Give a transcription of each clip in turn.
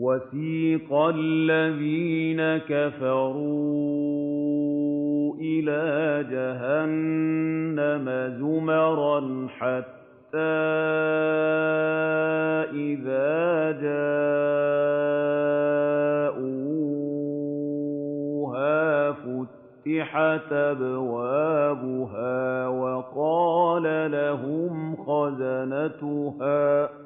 وَسِيقَ الَّذِينَ كَفَرُوا إِلَىٰ جَهَنَّمَ زُمَرًا حَتَّىٰ إِذَا جَاءُوهَا فُتِحَتْ أَبْوَابُهَا وَقَالَ لَهُمْ خَزَنَتُهَا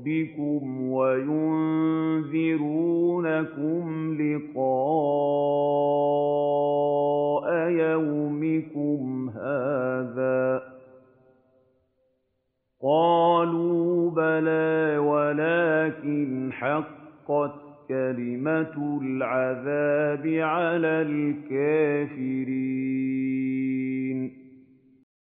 رَبِّكُمْ وَيُنذِرُونَكُمْ لِقَاءَ يَوْمِكُمْ هَٰذَا ۚ قَالُوا بَلَىٰ وَلَٰكِنْ حَقَّتْ كَلِمَةُ الْعَذَابِ عَلَى الْكَافِرِينَ